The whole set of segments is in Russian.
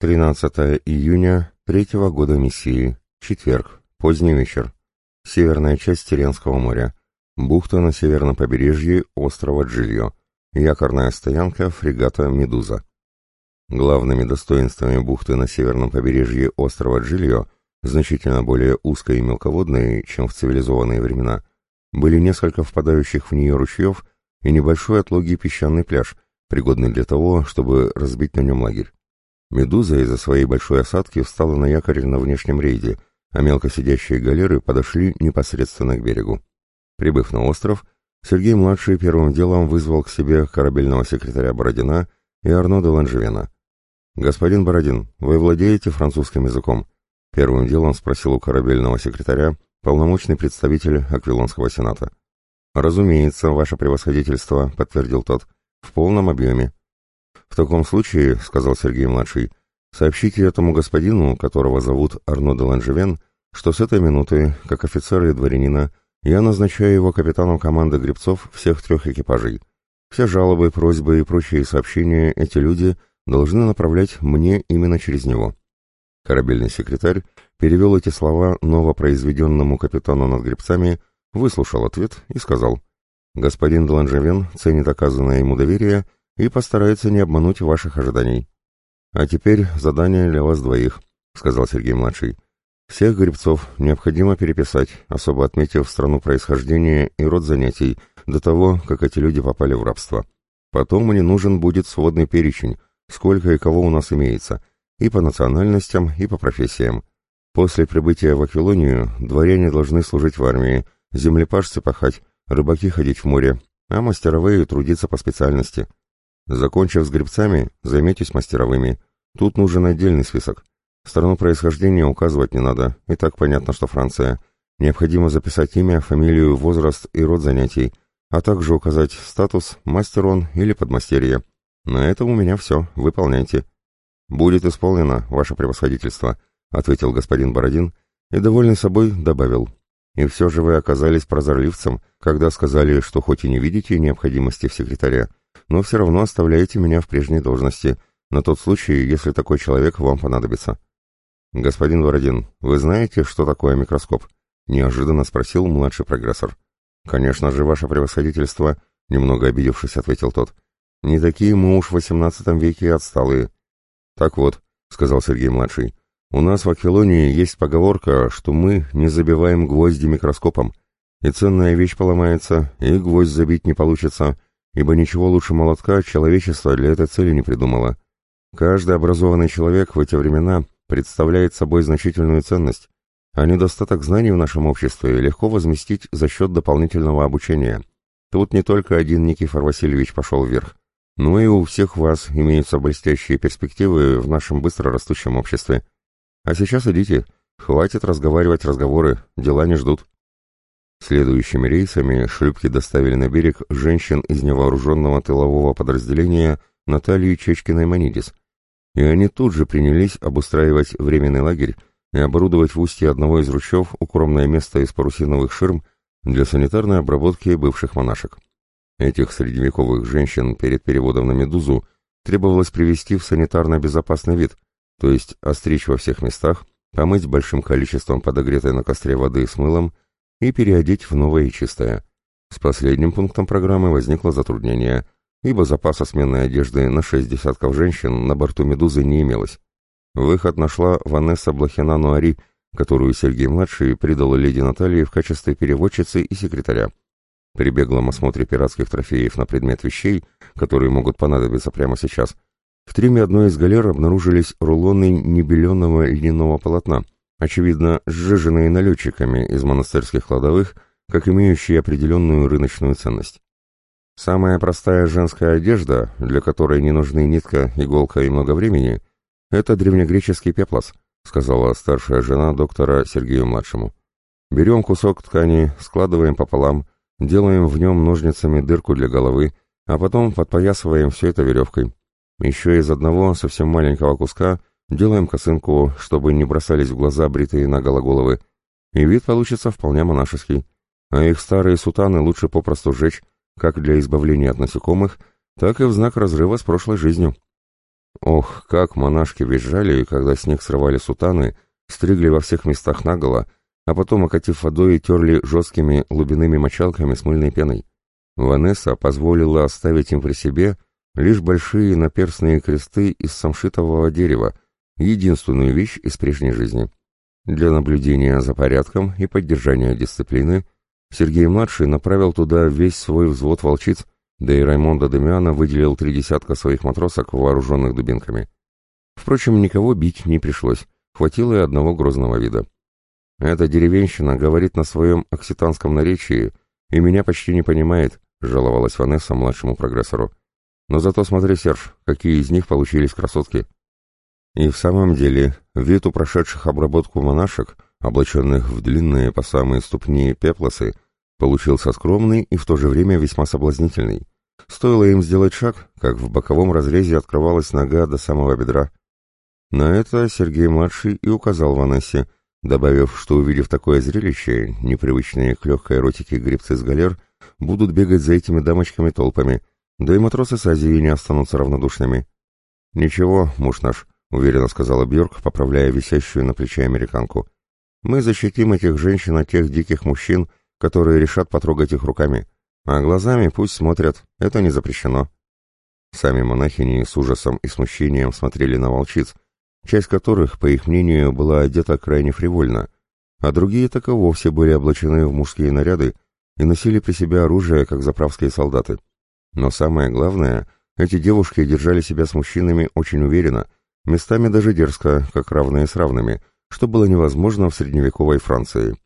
13 июня третьего года миссии. Четверг. Поздний вечер. Северная часть Теренского моря. Бухта на северном побережье острова Джильо. Якорная стоянка фрегата «Медуза». Главными достоинствами бухты на северном побережье острова Джильо, значительно более узкой и мелководной, чем в цивилизованные времена, были несколько впадающих в нее ручьев и небольшой отлогий песчаный пляж, пригодный для того, чтобы разбить на нем лагерь. Медуза из-за своей большой осадки встала на якорь на внешнем рейде, а мелко сидящие галеры подошли непосредственно к берегу. Прибыв на остров, Сергей-младший первым делом вызвал к себе корабельного секретаря Бородина и Арно де Ланжевена. «Господин Бородин, вы владеете французским языком?» Первым делом спросил у корабельного секретаря полномочный представитель Аквилонского сената. «Разумеется, ваше превосходительство», — подтвердил тот, — «в полном объеме. «В таком случае, — сказал Сергей-младший, — сообщите этому господину, которого зовут Арно де Ланжевен, что с этой минуты, как офицера и дворянина, я назначаю его капитаном команды гребцов всех трех экипажей. Все жалобы, просьбы и прочие сообщения эти люди должны направлять мне именно через него». Корабельный секретарь перевел эти слова новопроизведенному капитану над гребцами, выслушал ответ и сказал, «Господин Деланжевен ценит оказанное ему доверие — и постарается не обмануть ваших ожиданий. А теперь задание для вас двоих, сказал Сергей-младший. Всех гребцов необходимо переписать, особо отметив страну происхождения и род занятий, до того, как эти люди попали в рабство. Потом мне нужен будет сводный перечень, сколько и кого у нас имеется, и по национальностям, и по профессиям. После прибытия в Аквилонию дворяне должны служить в армии, землепашцы пахать, рыбаки ходить в море, а мастеровые трудиться по специальности. Закончив с грибцами, займитесь мастеровыми. Тут нужен отдельный список. Страну происхождения указывать не надо, и так понятно, что Франция. Необходимо записать имя, фамилию, возраст и род занятий, а также указать статус, мастер он или подмастерье. На этом у меня все, выполняйте. «Будет исполнено, ваше превосходительство», — ответил господин Бородин и, довольный собой, добавил. «И все же вы оказались прозорливцем, когда сказали, что хоть и не видите необходимости в секретаре, но все равно оставляете меня в прежней должности, на тот случай, если такой человек вам понадобится. Господин Вородин, вы знаете, что такое микроскоп? Неожиданно спросил младший прогрессор. Конечно же, ваше превосходительство, немного обидевшись, ответил тот. Не такие мы уж в восемнадцатом веке отсталые. Так вот, сказал Сергей-младший, у нас в Аквилонии есть поговорка, что мы не забиваем гвозди микроскопом, и ценная вещь поломается, и гвоздь забить не получится, ибо ничего лучше молотка человечество для этой цели не придумало. Каждый образованный человек в эти времена представляет собой значительную ценность, а недостаток знаний в нашем обществе легко возместить за счет дополнительного обучения. Тут не только один Никифор Васильевич пошел вверх, но и у всех вас имеются блестящие перспективы в нашем быстро растущем обществе. А сейчас идите, хватит разговаривать разговоры, дела не ждут. Следующими рейсами шлюпки доставили на берег женщин из невооруженного тылового подразделения Натальи Чечкиной-Манидис, и они тут же принялись обустраивать временный лагерь и оборудовать в устье одного из ручьев укромное место из парусиновых ширм для санитарной обработки бывших монашек. Этих средневековых женщин перед переводом на «Медузу» требовалось привести в санитарно безопасный вид, то есть остричь во всех местах, помыть большим количеством подогретой на костре воды с мылом и переодеть в новое и чистое. С последним пунктом программы возникло затруднение, ибо запаса сменной одежды на шесть десятков женщин на борту «Медузы» не имелось. Выход нашла Ванесса Блохина-Нуари, которую Сергей-младший придал леди Наталье в качестве переводчицы и секретаря. При беглом осмотре пиратских трофеев на предмет вещей, которые могут понадобиться прямо сейчас, в триме одной из галер обнаружились рулоны небеленого льняного полотна, очевидно, сжиженные налетчиками из монастырских кладовых, как имеющие определенную рыночную ценность. Самая простая женская одежда, для которой не нужны нитка, иголка и много времени, это древнегреческий пеплос, сказала старшая жена доктора Сергею-младшему. Берем кусок ткани, складываем пополам, делаем в нем ножницами дырку для головы, а потом подпоясываем все это веревкой. Еще из одного совсем маленького куска Делаем косынку, чтобы не бросались в глаза бритые наголо головы, и вид получится вполне монашеский. А их старые сутаны лучше попросту сжечь, как для избавления от насекомых, так и в знак разрыва с прошлой жизнью. Ох, как монашки визжали, когда снег срывали сутаны, стригли во всех местах наголо, а потом, окатив водой, терли жесткими лубяными мочалками с мыльной пеной. Ванесса позволила оставить им при себе лишь большие наперстные кресты из самшитового дерева, единственную вещь из прежней жизни. Для наблюдения за порядком и поддержания дисциплины Сергей-младший направил туда весь свой взвод волчиц, да и Раймонда Демиана выделил три десятка своих матросок, вооруженных дубинками. Впрочем, никого бить не пришлось, хватило и одного грозного вида. «Эта деревенщина говорит на своем окситанском наречии и меня почти не понимает», — жаловалась Ванесса младшему прогрессору. «Но зато смотри, Серж, какие из них получились красотки». И в самом деле, вид у прошедших обработку монашек, облаченных в длинные по самые ступни пеплосы, получился скромный и в то же время весьма соблазнительный. Стоило им сделать шаг, как в боковом разрезе открывалась нога до самого бедра. На это Сергей-младший и указал Ванессе, добавив, что, увидев такое зрелище, непривычные к легкой эротике гребцы с галер будут бегать за этими дамочками толпами, да и матросы с Азии не останутся равнодушными. «Ничего, муж наш», — уверенно сказала Бьорк, поправляя висящую на плече американку. «Мы защитим этих женщин от тех диких мужчин, которые решат потрогать их руками. А глазами пусть смотрят, это не запрещено». Сами монахини с ужасом и смущением смотрели на волчиц, часть которых, по их мнению, была одета крайне фривольно, а другие так и вовсе были облачены в мужские наряды и носили при себе оружие, как заправские солдаты. Но самое главное, эти девушки держали себя с мужчинами очень уверенно, местами даже дерзко, как равные с равными, что было невозможно в средневековой Франции.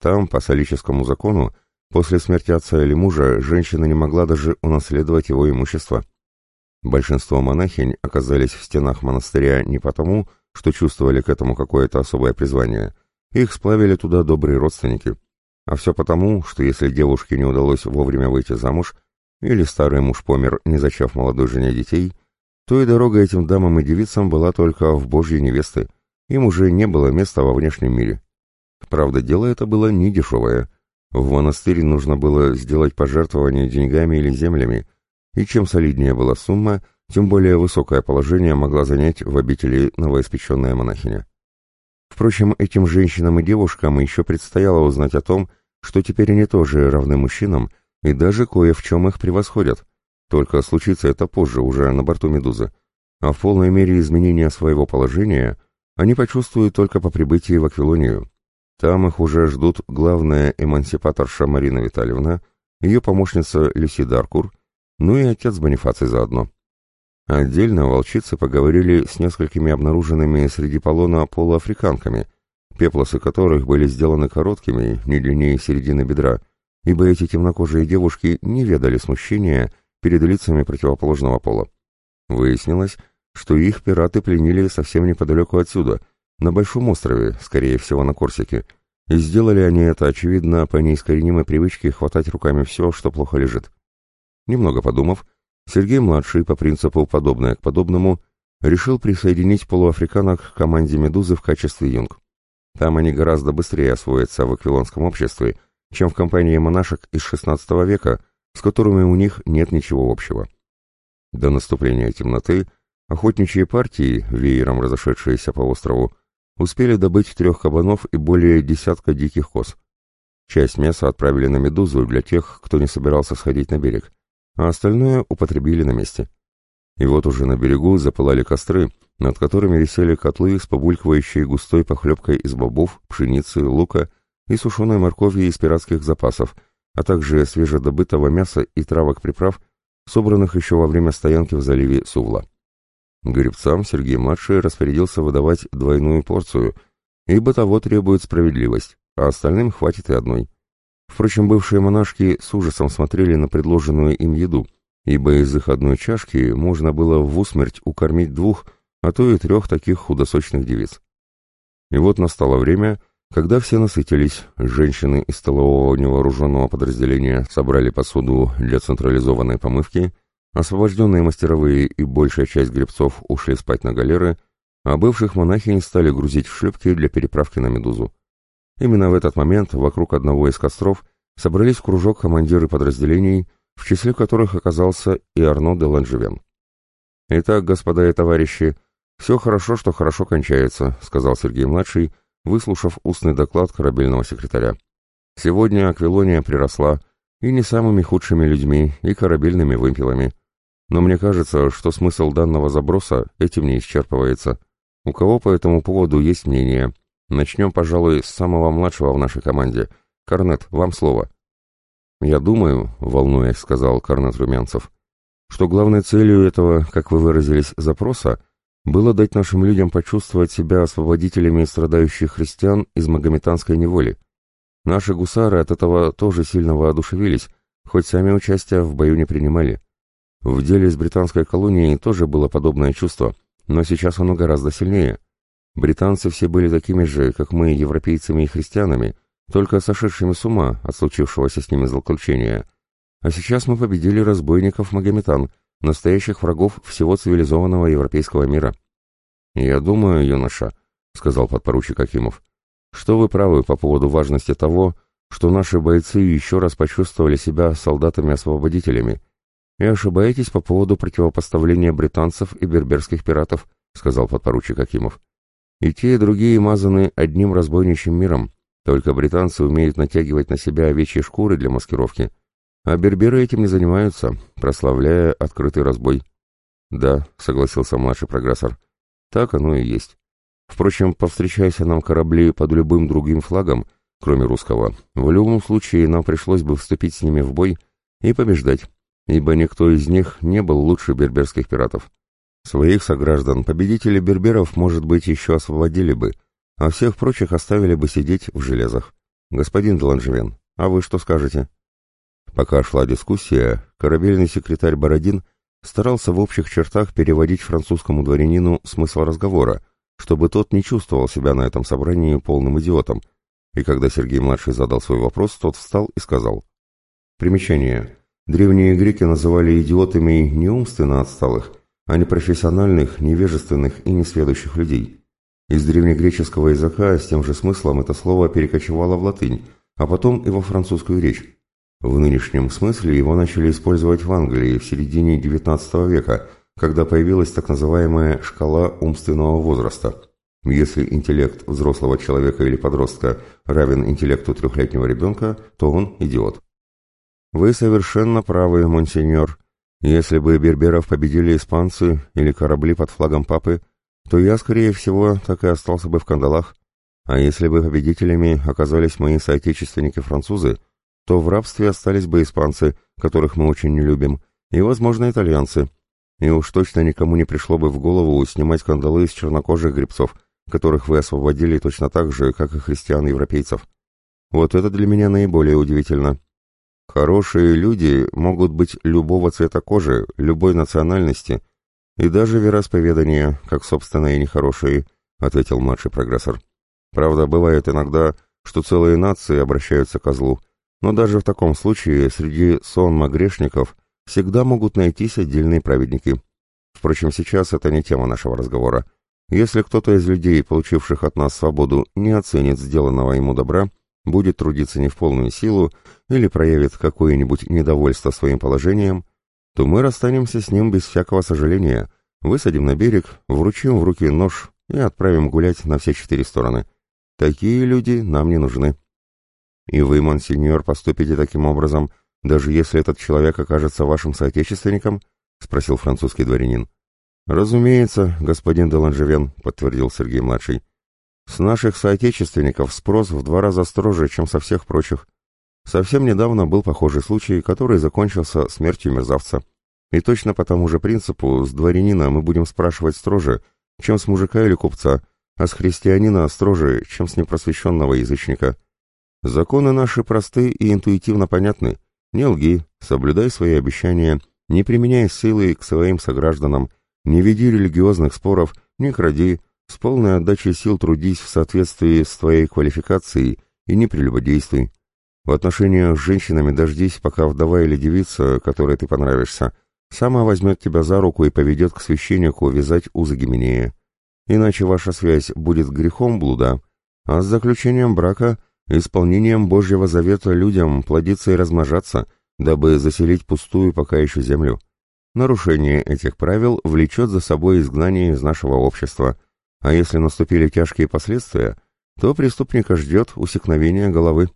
Там, по солическому закону, после смерти отца или мужа, женщина не могла даже унаследовать его имущество. Большинство монахинь оказались в стенах монастыря не потому, что чувствовали к этому какое-то особое призвание. Их сплавили туда добрые родственники. А все потому, что если девушке не удалось вовремя выйти замуж, или старый муж помер, не зачав молодой жене детей, то и дорога этим дамам и девицам была только в божьей невесты, им уже не было места во внешнем мире. Правда, дело это было не дешевое. В монастырь нужно было сделать пожертвование деньгами или землями, и чем солиднее была сумма, тем более высокое положение могла занять в обители новоиспеченная монахиня. Впрочем, этим женщинам и девушкам еще предстояло узнать о том, что теперь они тоже равны мужчинам и даже кое в чем их превосходят. Только случится это позже, уже на борту «Медузы». А в полной мере изменения своего положения они почувствуют только по прибытии в Аквилонию. Там их уже ждут главная эмансипаторша Марина Витальевна, ее помощница Люси Даркур ну и отец Бонифаций заодно. Отдельно волчицы поговорили с несколькими обнаруженными среди полона полуафриканками, пеплосы которых были сделаны короткими, не длиннее середины бедра, ибо эти темнокожие девушки не ведали смущения перед лицами противоположного пола. Выяснилось, что их пираты пленили совсем неподалеку отсюда, на Большом острове, скорее всего на Корсике, и сделали они это, очевидно, по неискоренимой привычке хватать руками все, что плохо лежит. Немного подумав, Сергей-младший, по принципу «подобное к подобному», решил присоединить полуафриканок к команде «Медузы» в качестве юнг. Там они гораздо быстрее освоятся в аквилонском обществе, чем в компании монашек из XVI века, с которыми у них нет ничего общего. До наступления темноты охотничьи партии, веером разошедшиеся по острову, успели добыть трех кабанов и более десятка диких коз. Часть мяса отправили на «Медузу» для тех, кто не собирался сходить на берег а остальное употребили на месте. И вот уже на берегу запылали костры, над которыми висели котлы с побулькивающей густой похлебкой из бобов, пшеницы, лука и сушеной моркови из пиратских запасов, а также свежедобытого мяса и травок-приправ, собранных еще во время стоянки в заливе Сувла. Гребцам Сергей-младший распорядился выдавать двойную порцию, ибо того требует справедливость, а остальным хватит и одной. Впрочем, бывшие монашки с ужасом смотрели на предложенную им еду, ибо из их одной чашки можно было в усмерть укормить двух, а то и трех таких худосочных девиц. И вот настало время, когда все насытились, женщины из столового невооруженного подразделения собрали посуду для централизованной помывки, освобожденные мастеровые и большая часть гребцов ушли спать на галеры, а бывших монахинь стали грузить в шлюпки для переправки на Медузу. Именно в этот момент вокруг одного из костров собрались в кружок командиры подразделений, в числе которых оказался и Арно де Ланжевен. «Итак, господа и товарищи, все хорошо, что хорошо кончается», — сказал Сергей-младший, выслушав устный доклад корабельного секретаря. «Сегодня Аквилония приросла, и не самыми худшими людьми, и корабельными вымпелами. Но мне кажется, что смысл данного заброса этим не исчерпывается. У кого по этому поводу есть мнение? Начнем, пожалуй, с самого младшего в нашей команде. Корнет, вам слово». «Я думаю», — волнуясь, сказал Корнет Румянцев, что главной целью этого, как вы выразились, запроса было дать нашим людям почувствовать себя освободителями страдающих христиан из магометанской неволи. Наши гусары от этого тоже сильно воодушевились, хоть сами участия в бою не принимали. В деле с британской колонией тоже было подобное чувство, но сейчас оно гораздо сильнее. Британцы все были такими же, как мы, европейцами и христианами, только сошедшими с ума от случившегося с ними злоключения – а сейчас мы победили разбойников-магометан, настоящих врагов всего цивилизованного европейского мира. «Я думаю, юноша», — сказал подпоручик Акимов, — «что вы правы по поводу важности того, что наши бойцы еще раз почувствовали себя солдатами-освободителями. И ошибаетесь по поводу противопоставления британцев и берберских пиратов», — сказал подпоручик Акимов. «И те, и другие мазаны одним разбойничьим миром, только британцы умеют натягивать на себя овечьи шкуры для маскировки, а берберы этим не занимаются, прославляя открытый разбой. Да, согласился младший прогрессор. Так оно и есть. Впрочем, повстречайся нам корабли под любым другим флагом, кроме русского, в любом случае нам пришлось бы вступить с ними в бой и побеждать, ибо никто из них не был лучше берберских пиратов. Своих сограждан победители берберов, может быть, еще освободили бы, а всех прочих оставили бы сидеть в железах. Господин Деланжевен, а вы что скажете? Пока шла дискуссия, корабельный секретарь Бородин старался в общих чертах переводить французскому дворянину смысл разговора, чтобы тот не чувствовал себя на этом собрании полным идиотом. И когда Сергей-младший задал свой вопрос, тот встал и сказал. Примечание. Древние греки называли идиотами не умственно отсталых, а непрофессиональных, невежественных и несведущих людей. Из древнегреческого языка с тем же смыслом это слово перекочевало в латынь, а потом и во французскую речь. В нынешнем смысле его начали использовать в Англии в середине XIX века, когда появилась так называемая шкала умственного возраста. Если интеллект взрослого человека или подростка равен интеллекту трехлетнего ребенка, то он идиот. Вы совершенно правы, монсеньор. Если бы берберов победили испанцы или корабли под флагом папы, то я, скорее всего, так и остался бы в кандалах. А если бы победителями оказались мои соотечественники-французы, то в рабстве остались бы испанцы, которых мы очень не любим, и, возможно, итальянцы. И уж точно никому не пришло бы в голову снимать кандалы с чернокожих гребцов, которых вы освободили точно так же, как и христиан-европейцев. Вот это для меня наиболее удивительно. Хорошие люди могут быть любого цвета кожи, любой национальности, и даже вероисповедания, как, собственно, и нехорошие, — ответил младший прогрессор. Правда, бывает иногда, что целые нации обращаются к злу, но даже в таком случае среди сонма грешников всегда могут найтись отдельные праведники. Впрочем, сейчас это не тема нашего разговора. Если кто-то из людей, получивших от нас свободу, не оценит сделанного ему добра, будет трудиться не в полную силу или проявит какое-нибудь недовольство своим положением, то мы расстанемся с ним без всякого сожаления, высадим на берег, вручим в руки нож и отправим гулять на все четыре стороны. Такие люди нам не нужны. И вы, монсеньор, поступите таким образом, даже если этот человек окажется вашим соотечественником? — спросил французский дворянин. — Разумеется, господин де Ланжевен, — подтвердил Сергей-младший. — С наших соотечественников спрос в два раза строже, чем со всех прочих. Совсем недавно был похожий случай, который закончился смертью мерзавца. И точно по тому же принципу с дворянина мы будем спрашивать строже, чем с мужика или купца, а с христианина строже, чем с непросвещенного язычника. Законы наши просты и интуитивно понятны. Не лги, соблюдай свои обещания, не применяй силы к своим согражданам, не веди религиозных споров, не кради, с полной отдачей сил трудись в соответствии с твоей квалификацией и не прелюбодействуй. В отношениях с женщинами дождись, пока вдова или девица, которой ты понравишься, сама возьмет тебя за руку и поведет к священнику вязать узы Гименея. Иначе ваша связь будет грехом блуда, а с заключением брака – исполнением Божьего завета людям плодиться и размножаться, дабы заселить пустую пока еще землю. Нарушение этих правил влечет за собой изгнание из нашего общества, а если наступили тяжкие последствия, то преступника ждет усекновение головы.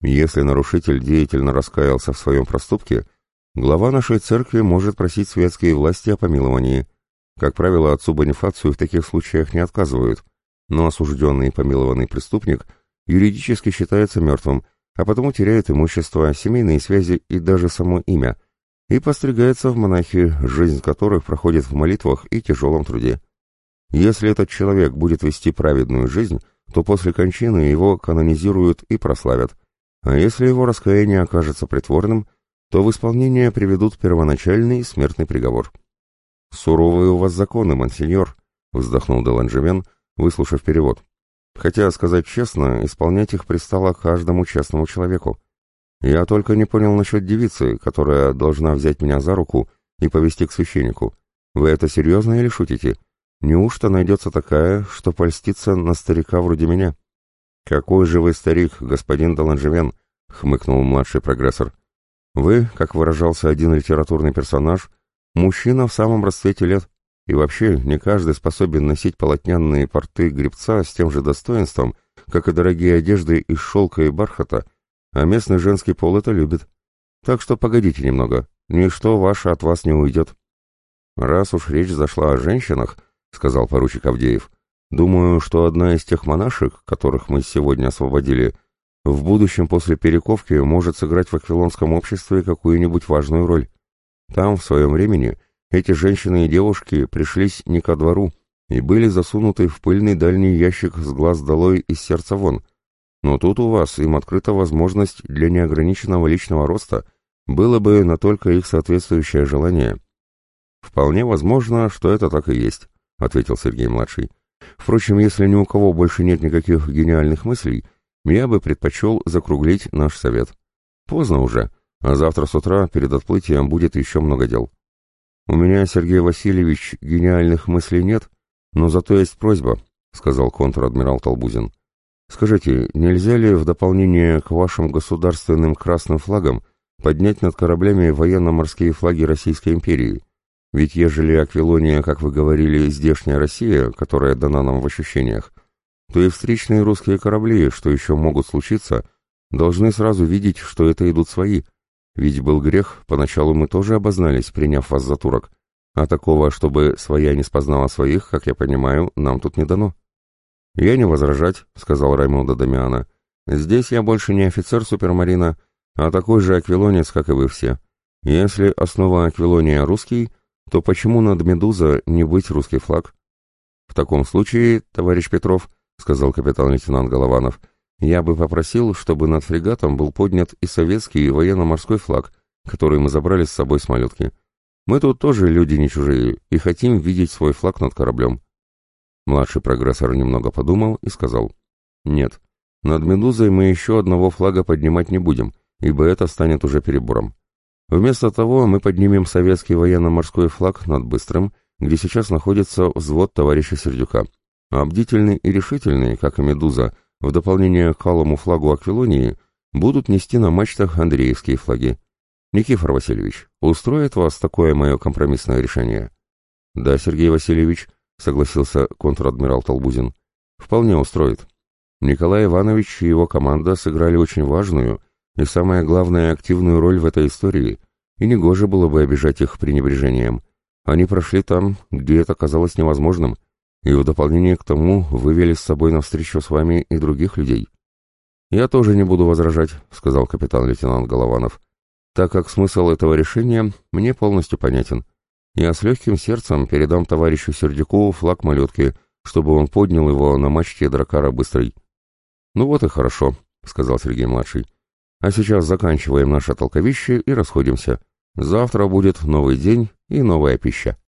Если нарушитель деятельно раскаялся в своем проступке, глава нашей церкви может просить светские власти о помиловании. Как правило, отцу Бонифацию в таких случаях не отказывают, но осужденный и помилованный преступник юридически считается мертвым, а потому теряет имущество, семейные связи и даже само имя, и постригается в монахи, жизнь которых проходит в молитвах и тяжелом труде. Если этот человек будет вести праведную жизнь, то после кончины его канонизируют и прославят, а если его раскаяние окажется притворным, то в исполнение приведут первоначальный смертный приговор. «Суровые у вас законы, мансиньор», — вздохнул Деланжевен, выслушав перевод. «Хотя, сказать честно, исполнять их пристало каждому честному человеку. Я только не понял насчет девицы, которая должна взять меня за руку и повести к священнику. Вы это серьезно или шутите? Неужто найдется такая, что польстится на старика вроде меня? Какой же вы старик, господин Даланжевен, хмыкнул младший прогрессор. Вы, как выражался один литературный персонаж, мужчина в самом расцвете лет. И вообще, не каждый способен носить полотняные порты гребца с тем же достоинством, как и дорогие одежды из шелка и бархата, а местный женский пол это любит. Так что погодите немного, ничто ваше от вас не уйдет. Раз уж речь зашла о женщинах, — сказал поручик Авдеев. «Думаю, что одна из тех монашек, которых мы сегодня освободили, в будущем после перековки может сыграть в аквилонском обществе какую-нибудь важную роль. Там, в своем времени, эти женщины и девушки пришлись не ко двору и были засунуты в пыльный дальний ящик с глаз долой из сердца вон. Но тут у вас им открыта возможность для неограниченного личного роста, было бы на только их соответствующее желание. Вполне возможно, что это так и есть. — ответил Сергей-младший. «Впрочем, если ни у кого больше нет никаких гениальных мыслей, я бы предпочел закруглить наш совет. Поздно уже, а завтра с утра перед отплытием будет еще много дел. У меня, Сергей Васильевич, гениальных мыслей нет, но зато есть просьба», — сказал контр-адмирал Толбузин. «Скажите, нельзя ли в дополнение к вашим государственным красным флагам поднять над кораблями военно-морские флаги Российской империи?» Ведь ежели Аквилония, как вы говорили, здешняя Россия, которая дана нам в ощущениях, то и встречные русские корабли, что еще могут случиться, должны сразу видеть, что это идут свои. Ведь был грех, поначалу мы тоже обознались, приняв вас за турок. А такого, чтобы своя не спознала своих, как я понимаю, нам тут не дано. «Я не возражать», — сказал Раймонда Дамиана. «Здесь я больше не офицер супермарина, а такой же аквилонец, как и вы все. Если основа аквилония русский, то почему над «Медуза» не быть русский флаг? В таком случае, товарищ Петров, — сказал капитан-лейтенант Голованов, — я бы попросил, чтобы над фрегатом был поднят и советский военно-морской флаг, который мы забрали с собой с малютки. Мы тут тоже люди не чужие и хотим видеть свой флаг над кораблем. Младший прогрессор немного подумал и сказал, «Нет, над «Медузой» мы еще одного флага поднимать не будем, ибо это станет уже перебором. Вместо того мы поднимем советский военно-морской флаг над Быстрым, где сейчас находится взвод товарища Сердюка. А бдительный и решительный, как и «Медуза», в дополнение к алому флагу Аквилонии, будут нести на мачтах Андреевские флаги. Никифор Васильевич, устроит вас такое мое компромиссное решение? Да, Сергей Васильевич, согласился контр-адмирал Толбузин. Вполне устроит. Николай Иванович и его команда сыграли очень важную и, самое главное, активную роль в этой истории, и негоже было бы обижать их пренебрежением. Они прошли там, где это казалось невозможным, и в дополнение к тому вывели с собой навстречу с вами и других людей. «Я тоже не буду возражать», — сказал капитан-лейтенант Голованов, «так как смысл этого решения мне полностью понятен. Я с легким сердцем передам товарищу Сердюкову флаг малютки, чтобы он поднял его на мачте дракара быстрый». «Ну вот и хорошо», — сказал Сергей-младший. А сейчас заканчиваем наше толковище и расходимся. Завтра будет новый день и новая пища.